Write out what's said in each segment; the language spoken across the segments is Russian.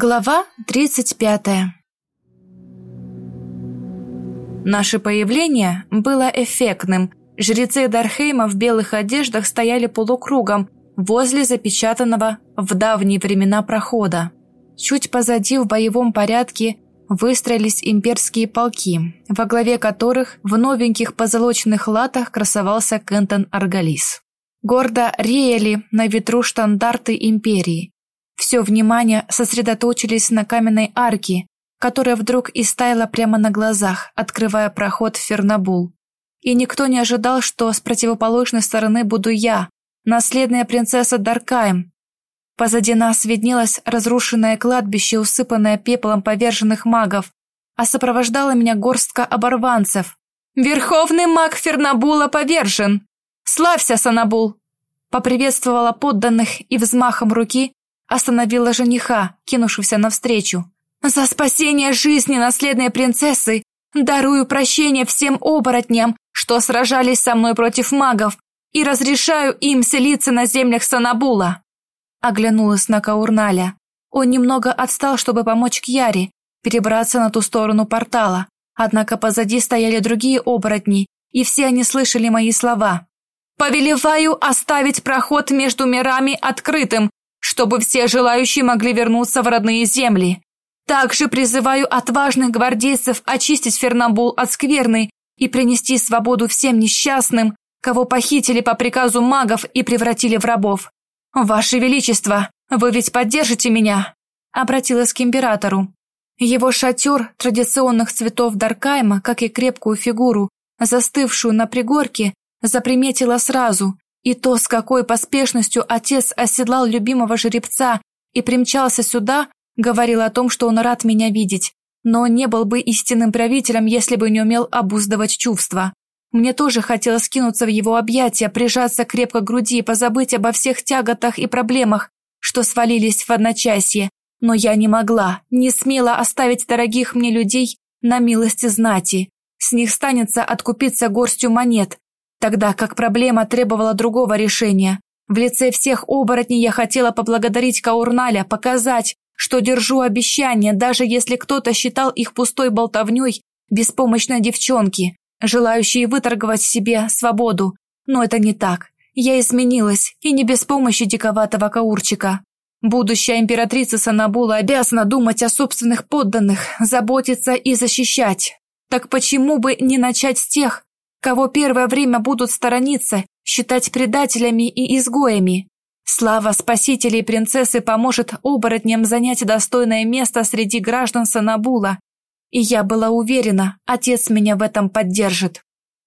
Глава 35 Наше появление было эффектным. Жрецы Дархейма в белых одеждах стояли полукругом возле запечатанного в давние времена прохода. Чуть позади в боевом порядке выстроились имперские полки, во главе которых в новеньких позолоченных латах красовался Кентон Аргалис. Гордо реяли на ветру штандарты империи. Все внимание сосредоточились на каменной арке, которая вдруг истаяла прямо на глазах, открывая проход в Фернабул. И никто не ожидал, что с противоположной стороны буду я, наследная принцесса Даркаем. Позади нас виднелось разрушенное кладбище, усыпанное пеплом поверженных магов, а сопровождала меня горстка оборванцев. «Верховный маг Фернабула повержен! Славься, Санабул!» Поприветствовала подданных и взмахом руки остановила жениха, кинувшегося навстречу. «За спасение жизни наследной принцессы дарую прощение всем оборотням, что сражались со мной против магов, и разрешаю им селиться на землях Санабула». Оглянулась на Каурналя. Он немного отстал, чтобы помочь Кьяре перебраться на ту сторону портала, однако позади стояли другие оборотни, и все они слышали мои слова. «Повелеваю оставить проход между мирами открытым, чтобы все желающие могли вернуться в родные земли. Также призываю отважных гвардейцев очистить Фернамбул от скверны и принести свободу всем несчастным, кого похитили по приказу магов и превратили в рабов. Ваше величество, вы ведь поддержите меня, обратилась к императору. Его шатер традиционных цветов Даркайма, как и крепкую фигуру, застывшую на пригорке, заприметила сразу и то, с какой поспешностью отец оседлал любимого жеребца и примчался сюда, говорил о том, что он рад меня видеть, но не был бы истинным правителем, если бы не умел обуздывать чувства. Мне тоже хотелось кинуться в его объятия, прижаться крепко к груди и позабыть обо всех тяготах и проблемах, что свалились в одночасье, но я не могла, не смела оставить дорогих мне людей на милости знати. С них станется откупиться горстью монет, Тогда как проблема требовала другого решения. В лице всех оборотней я хотела поблагодарить Каурналя, показать, что держу обещание, даже если кто-то считал их пустой болтовней беспомощной девчонки, желающей выторговать себе свободу. Но это не так. Я изменилась, и не без помощи диковатого каурчика. Будущая императрица Санабула обязана думать о собственных подданных, заботиться и защищать. Так почему бы не начать с тех, кого первое время будут сторониться, считать предателями и изгоями. Слава спасителей принцессы поможет оборотням занять достойное место среди граждан Санабула, и я была уверена, отец меня в этом поддержит.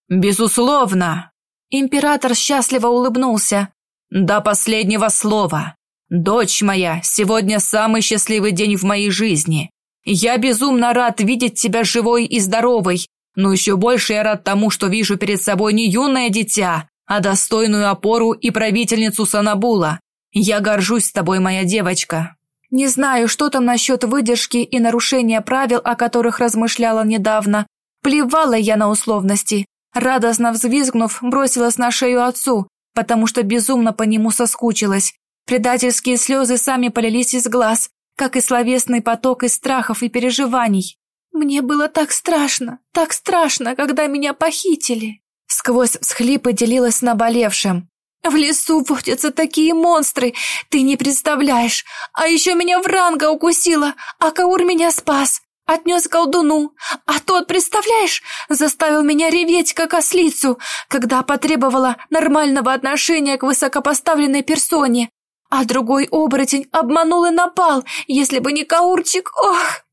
Безусловно. Император счастливо улыбнулся. До последнего слова. Дочь моя, сегодня самый счастливый день в моей жизни. Я безумно рад видеть тебя живой и здоровой, но еще больше я рад тому, что вижу перед собой не юное дитя, а достойную опору и правительницу Санабула. Я горжусь тобой, моя девочка. Не знаю, что там насчет выдержки и нарушения правил, о которых размышляла недавно. Плевала я на условности. Радостно взвизгнув, бросилась на шею отцу, потому что безумно по нему соскучилась. Предательские слезы сами полились из глаз, как и словесный поток из страхов и переживаний. Мне было так страшно, так страшно, когда меня похитили. Сквозь всхлипы делилась наболевшим. В лесу водятся такие монстры, ты не представляешь. А еще меня вранга укусила, а Каур меня спас. Отнес колдуну, а тот, представляешь, заставил меня реветь, как ослицу, когда потребовала нормального отношения к высокопоставленной персоне. А другой оборотень обманул и напал, если бы не Каурчик, ох!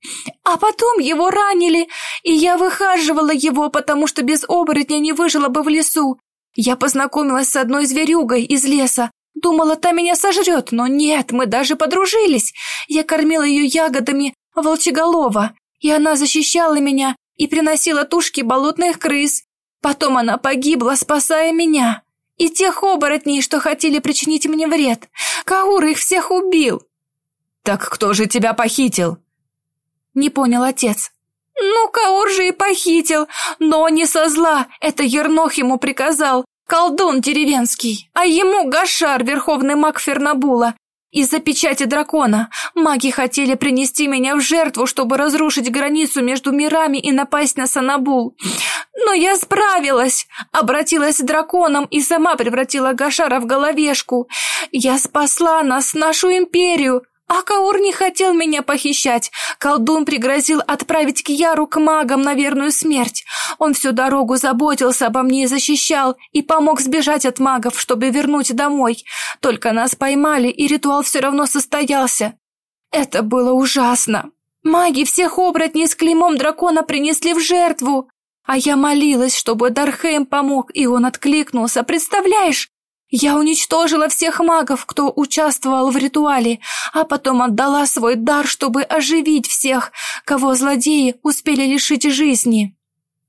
А потом его ранили, и я выхаживала его, потому что без оборотня не выжила бы в лесу. Я познакомилась с одной зверюгой из леса, думала, та меня сожрет, но нет, мы даже подружились. Я кормила ее ягодами волчеголова, и она защищала меня и приносила тушки болотных крыс. Потом она погибла, спасая меня. И тех оборотней, что хотели причинить мне вред. Каур их всех убил. Так кто же тебя похитил? Не понял отец. Ну, Каур же и похитил, но не со зла. Это Ернох ему приказал. Колдун деревенский. А ему Гашар, верховный маг Фернабула. Из-за печати дракона маги хотели принести меня в жертву, чтобы разрушить границу между мирами и напасть на Санабул. Но я справилась, обратилась драконом и сама превратила Гашара в головешку. Я спасла нас, нашу империю, а Каур не хотел меня похищать. Колдун пригрозил отправить Кьяру к магам на верную смерть. Он всю дорогу заботился обо мне и защищал, и помог сбежать от магов, чтобы вернуть домой. Только нас поймали, и ритуал все равно состоялся. Это было ужасно. Маги всех оборотней с клеймом дракона принесли в жертву. А я молилась, чтобы Дархейм помог, и он откликнулся. Представляешь? Я уничтожила всех магов, кто участвовал в ритуале, а потом отдала свой дар, чтобы оживить всех, кого злодеи успели лишить жизни.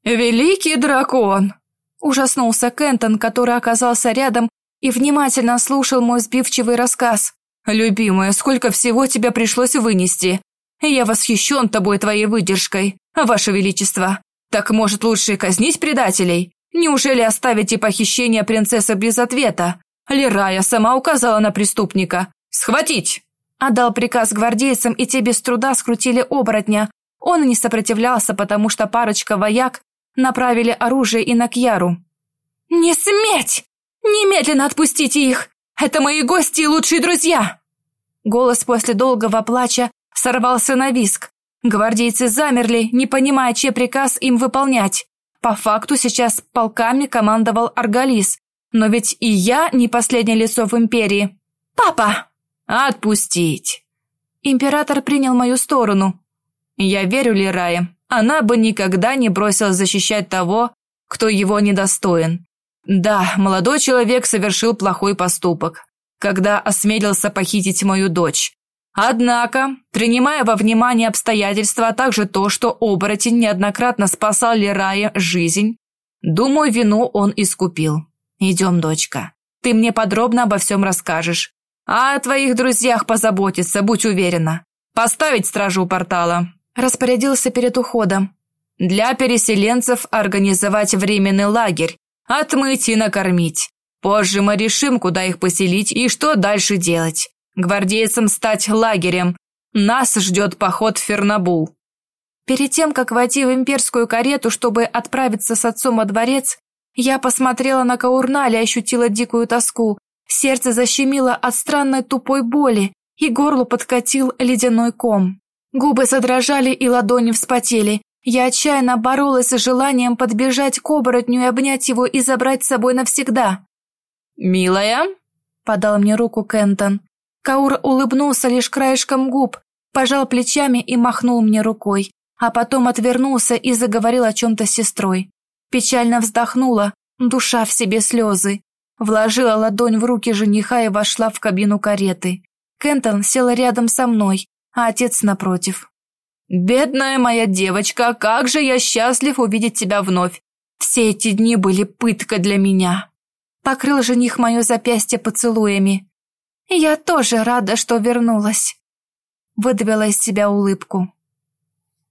Великий дракон, ужаснулся Кентон, который оказался рядом и внимательно слушал мой сбивчивый рассказ. Любимая, сколько всего тебе пришлось вынести. Я восхищен тобой твоей выдержкой, ваше величество. Так может лучше казнить предателей? Неужели оставите похищение принцессы без ответа? Лирая сама указала на преступника. Схватить! Отдал приказ гвардейцам, и те без труда скрутили оборотня. Он не сопротивлялся, потому что парочка вояк направили оружие и на Кьяру. «Не сметь! Немедленно отпустите их! Это мои гости и лучшие друзья!» Голос после долгого плача сорвался на виск. Гвардейцы замерли, не понимая, чей приказ им выполнять. По факту сейчас полками командовал Аргалис, но ведь и я не последнее лицо в империи. Папа, отпустить. Император принял мою сторону. Я верю Лирае. Она бы никогда не бросилась защищать того, кто его недостоин. Да, молодой человек совершил плохой поступок, когда осмелился похитить мою дочь. Однако, принимая во внимание обстоятельства, а также то, что оборотень неоднократно спасал Лерае жизнь, думаю, вину он искупил. Идем, дочка. Ты мне подробно обо всем расскажешь. А о твоих друзьях позаботиться, будь уверена. Поставить стражу у портала. Распорядился перед уходом. Для переселенцев организовать временный лагерь, отмыть и накормить. Позже мы решим, куда их поселить и что дальше делать гвардейцам стать лагерем. Нас ждет поход в Фернабул. Перед тем, как войти в имперскую карету, чтобы отправиться с отцом во дворец, я посмотрела на Каурналь и ощутила дикую тоску. Сердце защемило от странной тупой боли, и горло подкатил ледяной ком. Губы задрожали и ладони вспотели. Я отчаянно боролась с желанием подбежать к оборотню и обнять его и забрать с собой навсегда. «Милая?» – подал мне руку Кентон. Каур улыбнулся лишь краешком губ, пожал плечами и махнул мне рукой, а потом отвернулся и заговорил о чем-то с сестрой. Печально вздохнула, душа в себе слезы. Вложила ладонь в руки жениха и вошла в кабину кареты. Кентон сел рядом со мной, а отец напротив. «Бедная моя девочка, как же я счастлив увидеть тебя вновь! Все эти дни были пыткой для меня!» Покрыл жених мое запястье поцелуями. «Я тоже рада, что вернулась», — выдавила из себя улыбку.